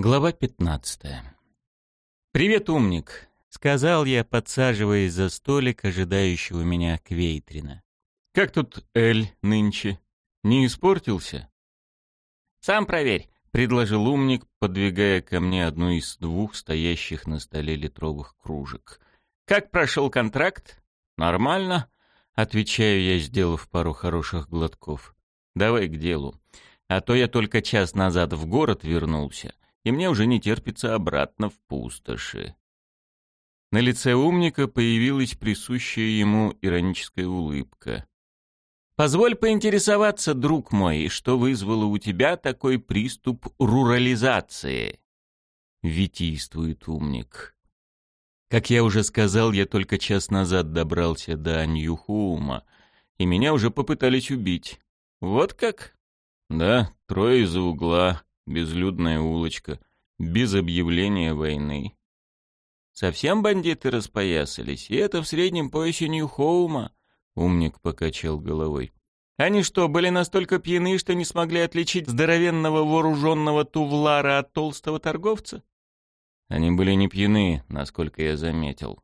Глава 15. «Привет, умник!» — сказал я, подсаживаясь за столик, ожидающего меня Квейтрина. «Как тут Эль нынче? Не испортился?» «Сам проверь», — предложил умник, подвигая ко мне одну из двух стоящих на столе литровых кружек. «Как прошел контракт?» «Нормально», — отвечаю я, сделав пару хороших глотков. «Давай к делу. А то я только час назад в город вернулся» и мне уже не терпится обратно в пустоши. На лице умника появилась присущая ему ироническая улыбка. «Позволь поинтересоваться, друг мой, что вызвало у тебя такой приступ рурализации?» Витийствует умник. Как я уже сказал, я только час назад добрался до Ньюхума, и меня уже попытались убить. Вот как? Да, трое из-за угла, безлюдная улочка, без объявления войны. Совсем бандиты распоясались, и это в среднем поясе Нью-Хоума, умник покачал головой. Они что, были настолько пьяны, что не смогли отличить здоровенного вооруженного тувлара от толстого торговца? Они были не пьяны, насколько я заметил.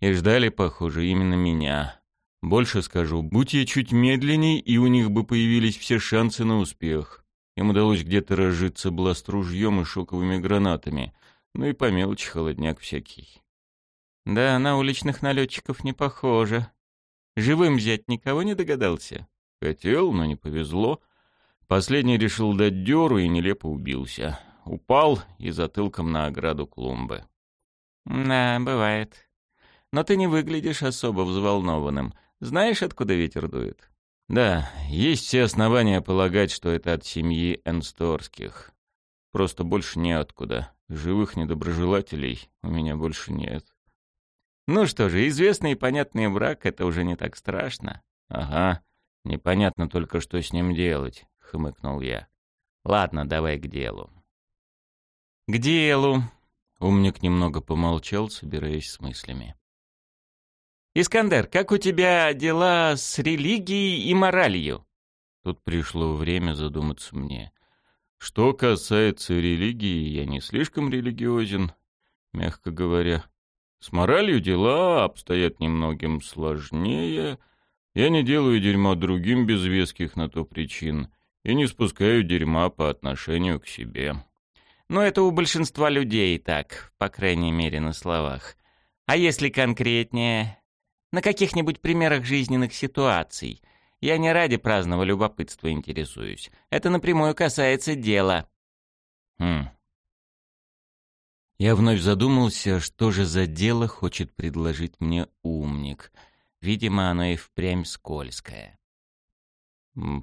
И ждали, похоже, именно меня. Больше скажу, будь я чуть медленней, и у них бы появились все шансы на успех. Им удалось где-то разжиться бласт-ружьем и шоковыми гранатами. Ну и по мелочи холодняк всякий. Да, на уличных налетчиков не похоже. Живым взять никого не догадался? Хотел, но не повезло. Последний решил дать дёру и нелепо убился. Упал и затылком на ограду клумбы. Да, бывает. Но ты не выглядишь особо взволнованным. Знаешь, откуда ветер дует? Да, есть все основания полагать, что это от семьи Энсторских. Просто больше неоткуда. Живых недоброжелателей у меня больше нет. Ну что же, известный и понятный враг — это уже не так страшно. Ага, непонятно только, что с ним делать, — хмыкнул я. Ладно, давай к делу. К делу. Умник немного помолчал, собираясь с мыслями. «Искандер, как у тебя дела с религией и моралью?» Тут пришло время задуматься мне. Что касается религии, я не слишком религиозен, мягко говоря. С моралью дела обстоят немногим сложнее. Я не делаю дерьма другим без веских на то причин и не спускаю дерьма по отношению к себе. Но это у большинства людей так, по крайней мере на словах. А если конкретнее, на каких-нибудь примерах жизненных ситуаций. Я не ради праздного любопытства интересуюсь. Это напрямую касается дела. Хм. Я вновь задумался, что же за дело хочет предложить мне умник. Видимо, оно и впрямь скользкое.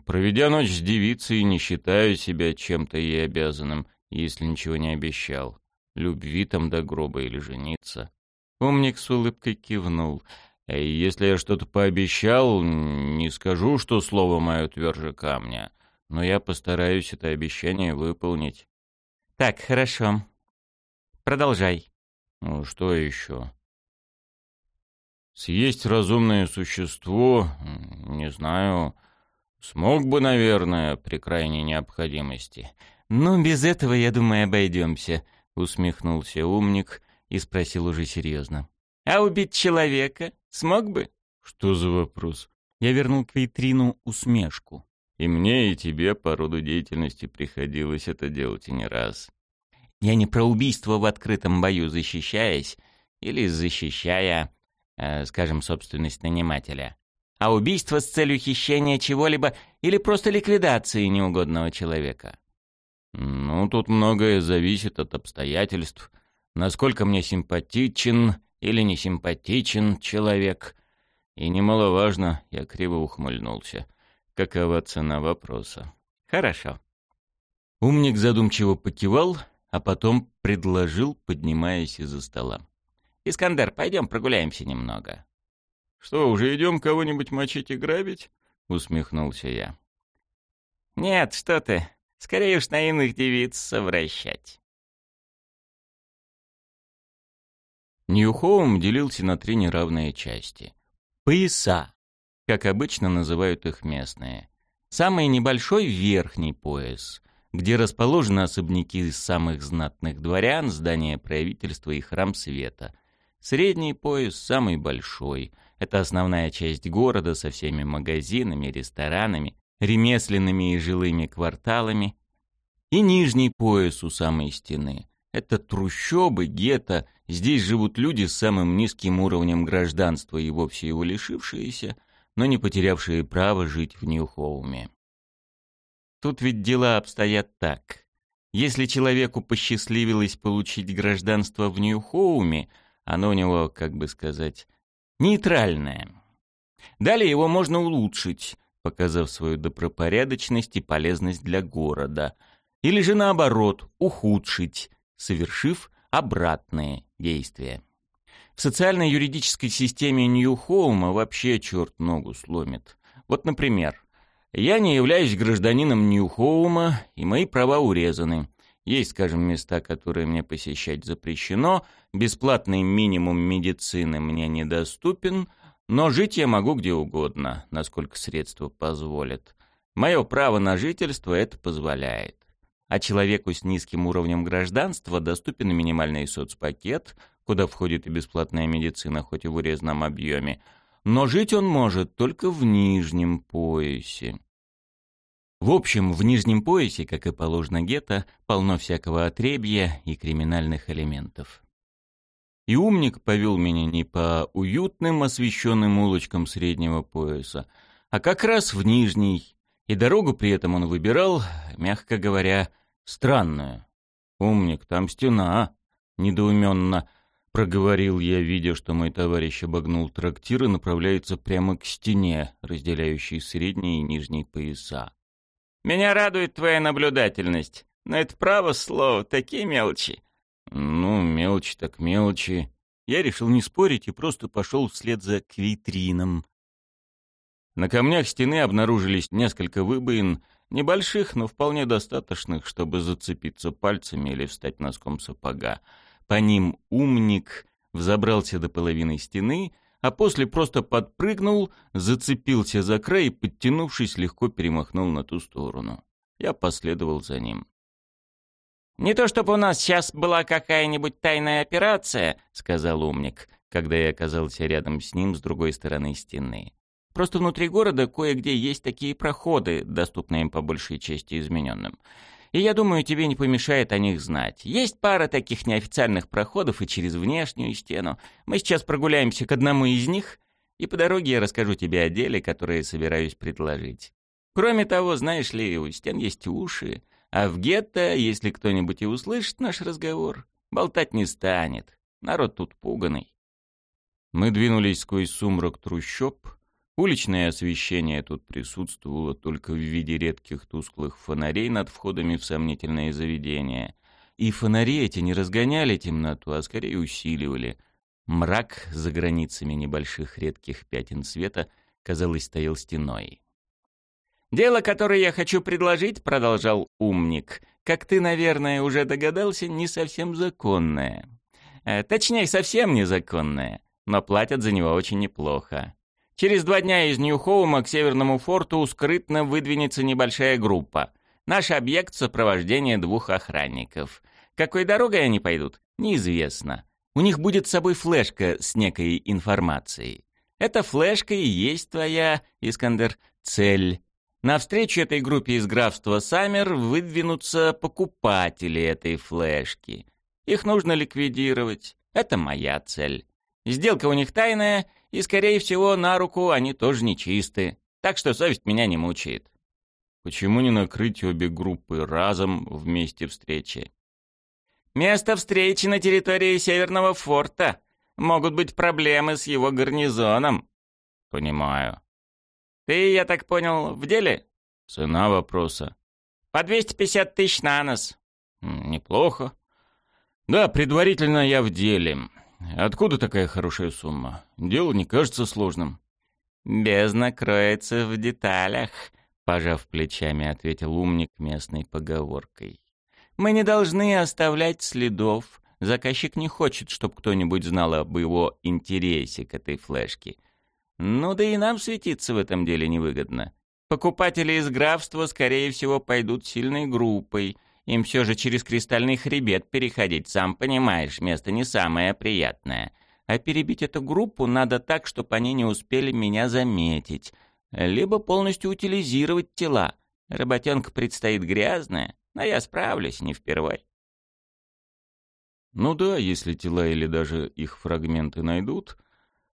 Проведя ночь с девицей, не считаю себя чем-то ей обязанным, если ничего не обещал. Любви там до гроба или жениться. Умник с улыбкой кивнул — если я что-то пообещал, не скажу, что слово мое тверже камня, но я постараюсь это обещание выполнить. Так, хорошо. Продолжай. Ну, что еще? Съесть разумное существо, не знаю, смог бы, наверное, при крайней необходимости. Ну, без этого, я думаю, обойдемся, усмехнулся умник и спросил уже серьезно. А убить человека смог бы? Что за вопрос? Я вернул к витрину усмешку. И мне, и тебе по роду деятельности приходилось это делать и не раз. Я не про убийство в открытом бою, защищаясь или защищая, э, скажем, собственность нанимателя, а убийство с целью хищения чего-либо или просто ликвидации неугодного человека. Ну, тут многое зависит от обстоятельств, насколько мне симпатичен или несимпатичен человек. И немаловажно, я криво ухмыльнулся. Какова цена вопроса? Хорошо. Умник задумчиво покивал, а потом предложил, поднимаясь из-за стола. «Искандер, пойдем прогуляемся немного». «Что, уже идем кого-нибудь мочить и грабить?» — усмехнулся я. «Нет, что ты. Скорее уж наивных девиц совращать». Нью-Хоум делился на три неравные части. Пояса, как обычно называют их местные. Самый небольшой верхний пояс где расположены особняки самых знатных дворян, здание правительства и храм света. Средний пояс самый большой. Это основная часть города со всеми магазинами, ресторанами, ремесленными и жилыми кварталами. И нижний пояс у самой стены. Это трущобы, гетто. Здесь живут люди с самым низким уровнем гражданства и вовсе его лишившиеся, но не потерявшие право жить в Нью-Хоуме. Тут ведь дела обстоят так. Если человеку посчастливилось получить гражданство в Нью-Хоуме, оно у него, как бы сказать, нейтральное. Далее его можно улучшить, показав свою добропорядочность и полезность для города. Или же наоборот, ухудшить, совершив обратные действия. В социально-юридической системе Нью-Хоума вообще черт ногу сломит. Вот, например, я не являюсь гражданином Нью-Хоума, и мои права урезаны. Есть, скажем, места, которые мне посещать запрещено, бесплатный минимум медицины мне недоступен, но жить я могу где угодно, насколько средства позволят. Мое право на жительство это позволяет. А человеку с низким уровнем гражданства доступен минимальный соцпакет, куда входит и бесплатная медицина, хоть и в урезанном объеме, но жить он может только в нижнем поясе. В общем, в нижнем поясе, как и положено гетто, полно всякого отребья и криминальных элементов. И умник повел меня не по уютным освещенным улочкам среднего пояса, а как раз в нижний, и дорогу при этом он выбирал, мягко говоря, странную. «Умник, там стена», — недоуменно проговорил я, видя, что мой товарищ обогнул трактир и направляется прямо к стене, разделяющей средний и нижний пояса. «Меня радует твоя наблюдательность, но это право слово, такие мелочи». «Ну, мелочи так мелочи». Я решил не спорить и просто пошел вслед за квитрином. На камнях стены обнаружились несколько выбоин, небольших, но вполне достаточных, чтобы зацепиться пальцами или встать носком сапога. По ним умник взобрался до половины стены, а после просто подпрыгнул, зацепился за край и, подтянувшись, легко перемахнул на ту сторону. Я последовал за ним. «Не то чтобы у нас сейчас была какая-нибудь тайная операция», — сказал умник, когда я оказался рядом с ним с другой стороны стены. «Просто внутри города кое-где есть такие проходы, доступные им по большей части измененным и я думаю, тебе не помешает о них знать. Есть пара таких неофициальных проходов и через внешнюю стену. Мы сейчас прогуляемся к одному из них, и по дороге я расскажу тебе о деле, которое собираюсь предложить. Кроме того, знаешь ли, у стен есть уши, а в гетто, если кто-нибудь и услышит наш разговор, болтать не станет. Народ тут пуганый. Мы двинулись сквозь сумрак трущоб, Уличное освещение тут присутствовало только в виде редких тусклых фонарей над входами в сомнительные заведения. И фонари эти не разгоняли темноту, а скорее усиливали. Мрак за границами небольших редких пятен света, казалось, стоял стеной. «Дело, которое я хочу предложить», — продолжал умник, «как ты, наверное, уже догадался, не совсем законное. Э, точнее, совсем незаконное, но платят за него очень неплохо. Через два дня из Нью-Хоума к Северному форту скрытно выдвинется небольшая группа. Наш объект — сопровождение двух охранников. Какой дорогой они пойдут, неизвестно. У них будет с собой флешка с некой информацией. Эта флешка и есть твоя, Искандер, цель. Навстречу этой группе из графства Саммер выдвинутся покупатели этой флешки. Их нужно ликвидировать. Это моя цель. Сделка у них тайная, и, скорее всего, на руку они тоже нечисты. Так что совесть меня не мучает. Почему не накрыть обе группы разом в месте встречи? Место встречи на территории Северного форта. Могут быть проблемы с его гарнизоном. Понимаю. Ты, я так понял, в деле? Цена вопроса. По 250 тысяч на нос. Неплохо. Да, предварительно я в деле. Откуда такая хорошая сумма? Дело не кажется сложным. Бездна кроется в деталях, пожав плечами, ответил умник местной поговоркой. Мы не должны оставлять следов. Заказчик не хочет, чтобы кто-нибудь знал об его интересе к этой флешке. Ну да и нам светиться в этом деле невыгодно. Покупатели из графства, скорее всего, пойдут сильной группой. Им все же через кристальный хребет переходить, сам понимаешь, место не самое приятное. А перебить эту группу надо так, чтобы они не успели меня заметить. Либо полностью утилизировать тела. Работенка предстоит грязная, но я справлюсь не впервой. Ну да, если тела или даже их фрагменты найдут,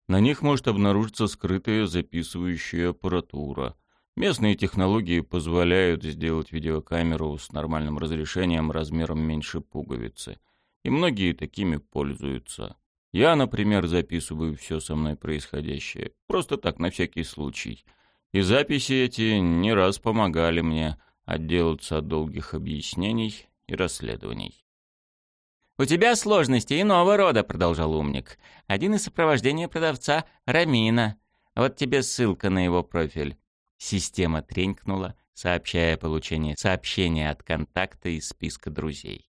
на них может обнаружиться скрытая записывающая аппаратура. Местные технологии позволяют сделать видеокамеру с нормальным разрешением размером меньше пуговицы. И многие такими пользуются. Я, например, записываю все со мной происходящее. Просто так, на всякий случай. И записи эти не раз помогали мне отделаться от долгих объяснений и расследований. «У тебя сложности иного рода», — продолжал умник. «Один из сопровождения продавца — Рамина. Вот тебе ссылка на его профиль». Система тренькнула, сообщая получение сообщения от контакта из списка друзей.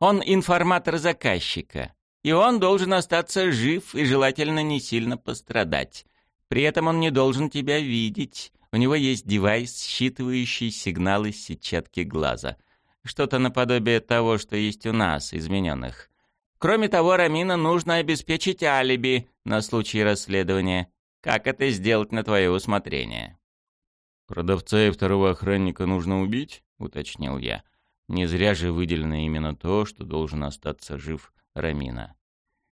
Он информатор заказчика, и он должен остаться жив и желательно не сильно пострадать. При этом он не должен тебя видеть. У него есть девайс, считывающий сигналы сетчатки глаза. Что-то наподобие того, что есть у нас, измененных. Кроме того, Рамина нужно обеспечить алиби на случай расследования. Как это сделать на твое усмотрение?» «Продавца и второго охранника нужно убить?» — уточнил я. «Не зря же выделено именно то, что должен остаться жив Рамина».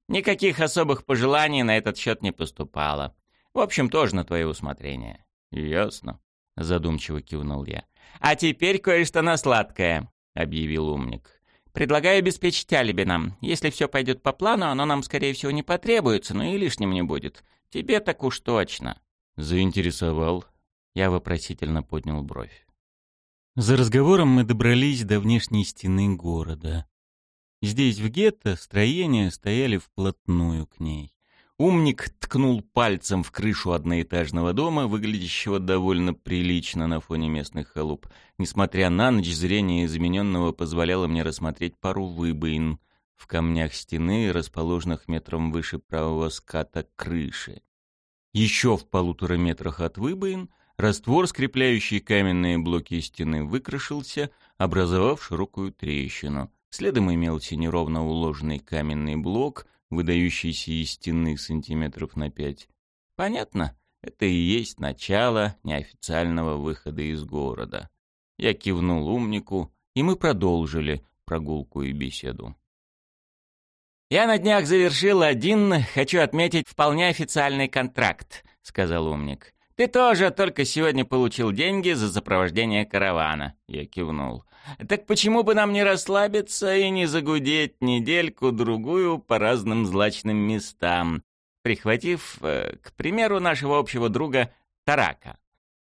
«Никаких особых пожеланий на этот счет не поступало. В общем, тоже на твое усмотрение». «Ясно», — задумчиво кивнул я. «А теперь кое-что на сладкое», — объявил умник. «Предлагаю обеспечить алиби нам. Если все пойдет по плану, оно нам, скорее всего, не потребуется, но и лишним не будет. Тебе так уж точно. Заинтересовал. Я вопросительно поднял бровь. За разговором мы добрались до внешней стены города. Здесь, в гетто, строения стояли вплотную к ней. Умник ткнул пальцем в крышу одноэтажного дома, выглядящего довольно прилично на фоне местных халуп. Несмотря на ночь, зрение измененного позволяло мне рассмотреть пару выбоин в камнях стены, расположенных метром выше правого ската крыши. Еще в полутора метрах от выбоин раствор, скрепляющий каменные блоки стены, выкрашился, образовав широкую трещину. Следом имелся неровно уложенный каменный блок, выдающийся из стены сантиметров на пять. Понятно, это и есть начало неофициального выхода из города. Я кивнул умнику, и мы продолжили прогулку и беседу. «Я на днях завершил один, хочу отметить, вполне официальный контракт», — сказал умник. «Ты тоже только сегодня получил деньги за сопровождение каравана», — я кивнул. «Так почему бы нам не расслабиться и не загудеть недельку-другую по разным злачным местам, прихватив, э, к примеру, нашего общего друга Тарака?»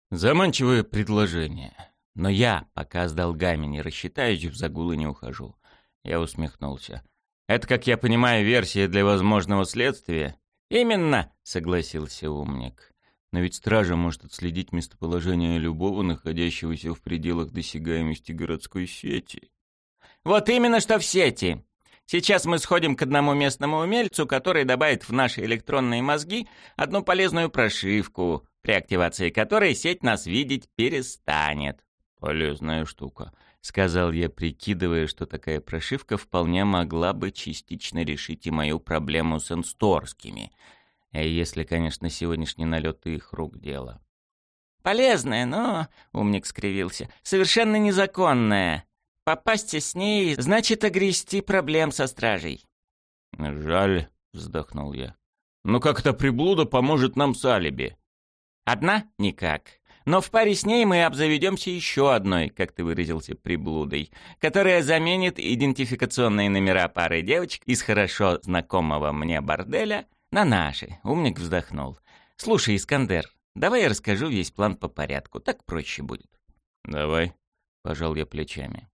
Заманчивое предложение. Но я, пока с долгами не рассчитаюсь, в загулы не ухожу. Я усмехнулся. Это, как я понимаю, версия для возможного следствия? Именно, согласился умник. Но ведь стража может отследить местоположение любого, находящегося в пределах досягаемости городской сети. Вот именно что в сети. Сейчас мы сходим к одному местному умельцу, который добавит в наши электронные мозги одну полезную прошивку, при активации которой сеть нас видеть перестанет. Полезная штука сказал я, прикидывая, что такая прошивка вполне могла бы частично решить и мою проблему с инсторскими. Э, если, конечно, сегодняшний налет их рук дело. «Полезная, но...» — умник скривился. «Совершенно незаконная. Попасть с ней значит огрести проблем со стражей». «Жаль», — вздохнул я. «Но как эта приблуда поможет нам с алиби?» «Одна? Никак. Но в паре с ней мы обзаведемся еще одной, как ты выразился, приблудой, которая заменит идентификационные номера пары девочек из хорошо знакомого мне борделя на наши. Умник вздохнул. Слушай, Искандер, давай я расскажу весь план по порядку, так проще будет. Давай, пожал я плечами.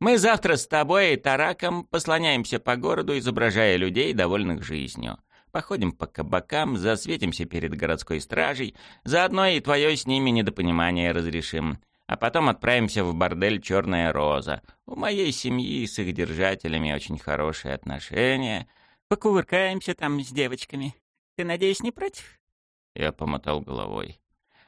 Мы завтра с тобой и Тараком послоняемся по городу, изображая людей, довольных жизнью. Походим по кабакам, засветимся перед городской стражей, заодно и твое с ними недопонимание разрешим. А потом отправимся в бордель «Черная роза». У моей семьи с их держателями очень хорошие отношения. Покувыркаемся там с девочками. Ты, надеюсь, не против?» Я помотал головой.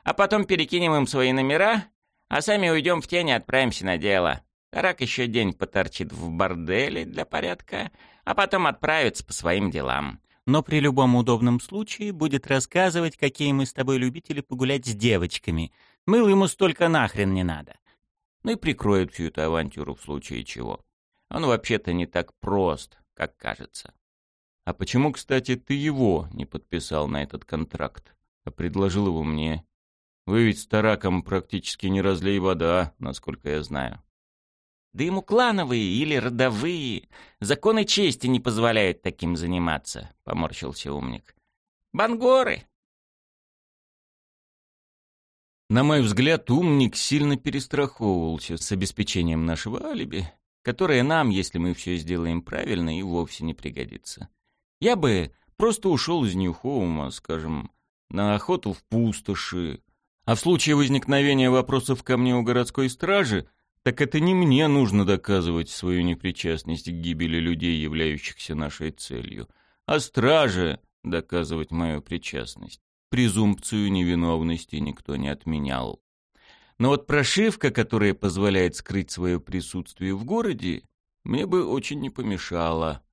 а потом перекинем им свои номера, а сами уйдем в тень и отправимся на дело. Тарак еще день поторчит в борделе для порядка, а потом отправится по своим делам. Но при любом удобном случае будет рассказывать, какие мы с тобой любители погулять с девочками. Мыл ему столько нахрен не надо. Ну и прикроет всю эту авантюру в случае чего. Он вообще-то не так прост, как кажется. А почему, кстати, ты его не подписал на этот контракт, а предложил его мне? Вы ведь с Тараком практически не разлей вода, насколько я знаю. Да ему клановые или родовые. Законы чести не позволяют таким заниматься, — поморщился умник. Бангоры! На мой взгляд, умник сильно перестраховывался с обеспечением нашего алиби, которое нам, если мы все сделаем правильно, и вовсе не пригодится. Я бы просто ушел из Нью-Хоума, скажем, на охоту в пустоши, а в случае возникновения вопросов ко мне у городской стражи так это не мне нужно доказывать свою непричастность к гибели людей, являющихся нашей целью, а страже доказывать мою причастность. Презумпцию невиновности никто не отменял. Но вот прошивка, которая позволяет скрыть свое присутствие в городе, мне бы очень не помешала.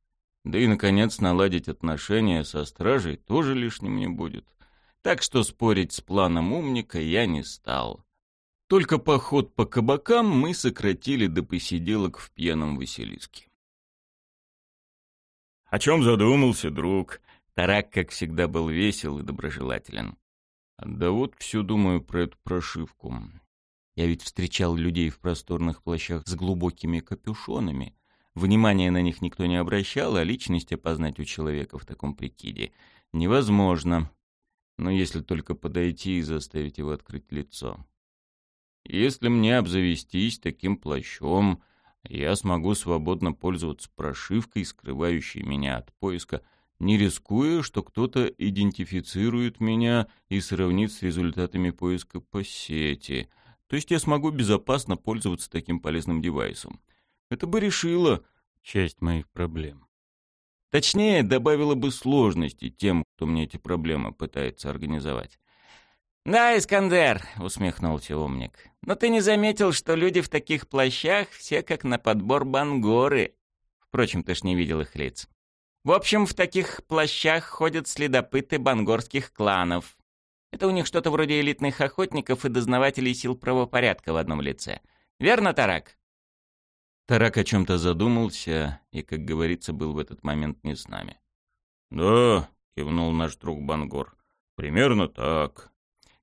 Да и, наконец, наладить отношения со стражей тоже лишним не будет. Так что спорить с планом умника я не стал. Только поход по кабакам мы сократили до посиделок в пьяном Василиске. «О чем задумался, друг?» Тарак, как всегда, был весел и доброжелателен. «Да вот все думаю про эту прошивку. Я ведь встречал людей в просторных плащах с глубокими капюшонами. Внимания на них никто не обращал, а личность опознать у человека в таком прикиде невозможно. Но если только подойти и заставить его открыть лицо. Если мне обзавестись таким плащом, я смогу свободно пользоваться прошивкой, скрывающей меня от поиска, не рискуя, что кто-то идентифицирует меня и сравнит с результатами поиска по сети. То есть я смогу безопасно пользоваться таким полезным девайсом. Это бы решило часть моих проблем. Точнее, добавило бы сложности тем, кто мне эти проблемы пытается организовать. «Да, Искандер», — усмехнулся умник. «Но ты не заметил, что люди в таких плащах все как на подбор бангоры? Впрочем, ты ж не видел их лиц. В общем, в таких плащах ходят следопыты бангорских кланов. Это у них что-то вроде элитных охотников и дознавателей сил правопорядка в одном лице. Верно, Тарак?» Тарак о чем-то задумался и, как говорится, был в этот момент не с нами. «Да», — кивнул наш друг Бангор, — «примерно так».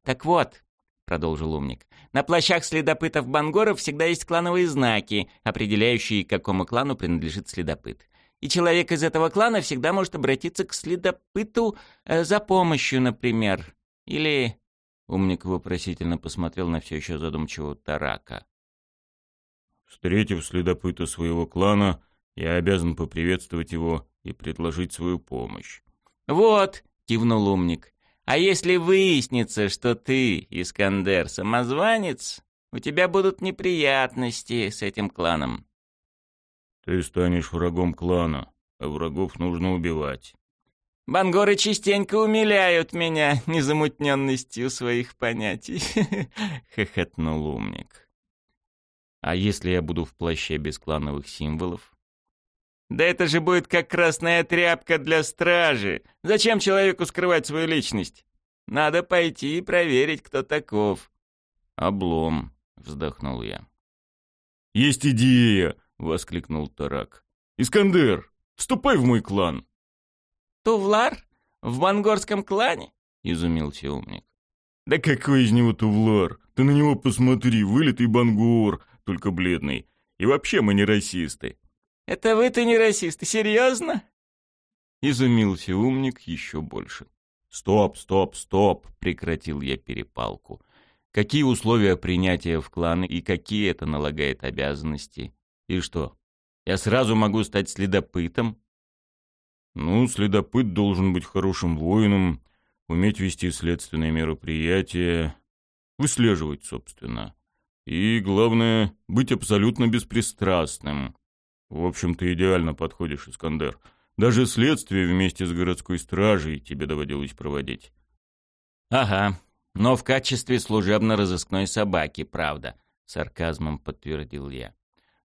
«Так вот», — продолжил умник, — «на плащах следопытов Бангоров всегда есть клановые знаки, определяющие, какому клану принадлежит следопыт. И человек из этого клана всегда может обратиться к следопыту э, за помощью, например. Или...» Умник вопросительно посмотрел на все еще задумчивого Тарака. «Встретив следопыта своего клана, я обязан поприветствовать его и предложить свою помощь». «Вот», — кивнул умник, а если выяснится, что ты, Искандер, самозванец, у тебя будут неприятности с этим кланом. Ты станешь врагом клана, а врагов нужно убивать. Бангоры частенько умиляют меня незамутненностью своих понятий, — хохотнул умник. А если я буду в плаще без клановых символов? Да это же будет как красная тряпка для стражи. Зачем человеку скрывать свою личность? Надо пойти и проверить, кто таков. Облом, вздохнул я. Есть идея, воскликнул Тарак. Искандер, вступай в мой клан. Тувлар? В монгорском клане? Изумился умник. Да какой из него Тувлар? Ты на него посмотри, вылитый бангор, только бледный. И вообще мы не расисты. Это вы-то не расисты, серьезно? Изумился умник еще больше. «Стоп, стоп, стоп!» — прекратил я перепалку. «Какие условия принятия в кланы и какие это налагает обязанности? И что, я сразу могу стать следопытом?» «Ну, следопыт должен быть хорошим воином, уметь вести следственные мероприятия, выслеживать, собственно. И, главное, быть абсолютно беспристрастным. В общем, ты идеально подходишь, Искандер. Даже следствие вместе с городской стражей тебе доводилось проводить. Ага, Но в качестве служебно-розыскной собаки, правда, сарказмом подтвердил я.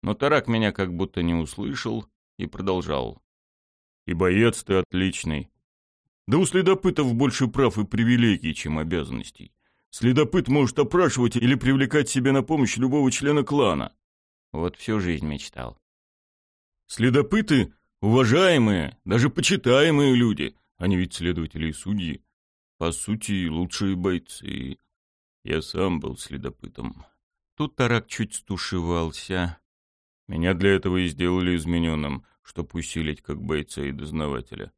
Но Тарак меня как будто не услышал и продолжал. И боец ты отличный. Да у следопытов больше прав и привилегий, чем обязанностей. Следопыт может опрашивать или привлекать себе на помощь любого члена клана. Вот всю жизнь мечтал. Следопыты — уважаемые, даже почитаемые люди. Они ведь следователи и судьи. По сути, лучшие бойцы. Я сам был следопытом. Тут Тарак чуть стушевался. Меня для этого и сделали измененным, чтобы усилить как бойца и дознавателя.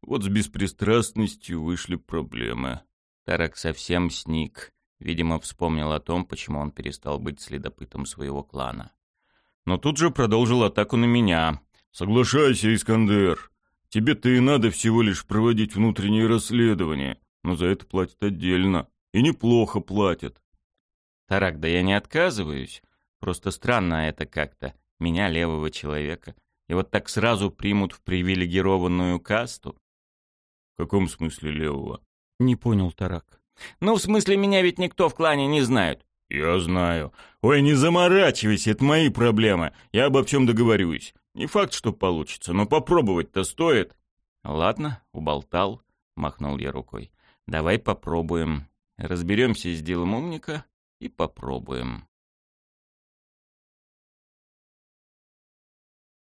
Вот с беспристрастностью вышли проблемы. Тарак совсем сник. Видимо, вспомнил о том, почему он перестал быть следопытом своего клана. Но тут же продолжил атаку на меня. «Соглашайся, Искандер. Тебе-то и надо всего лишь проводить внутреннее расследование но за это платят отдельно. И неплохо платят. Тарак, да я не отказываюсь. Просто странно это как-то. Меня, левого человека. И вот так сразу примут в привилегированную касту. В каком смысле левого? Не понял Тарак. Ну, в смысле, меня ведь никто в клане не знает. Я знаю. Ой, не заморачивайся, это мои проблемы. Я обо всем договорюсь. Не факт, что получится, но попробовать-то стоит. Ладно, уболтал, махнул я рукой. Давай попробуем. Разберемся с делом умника и попробуем.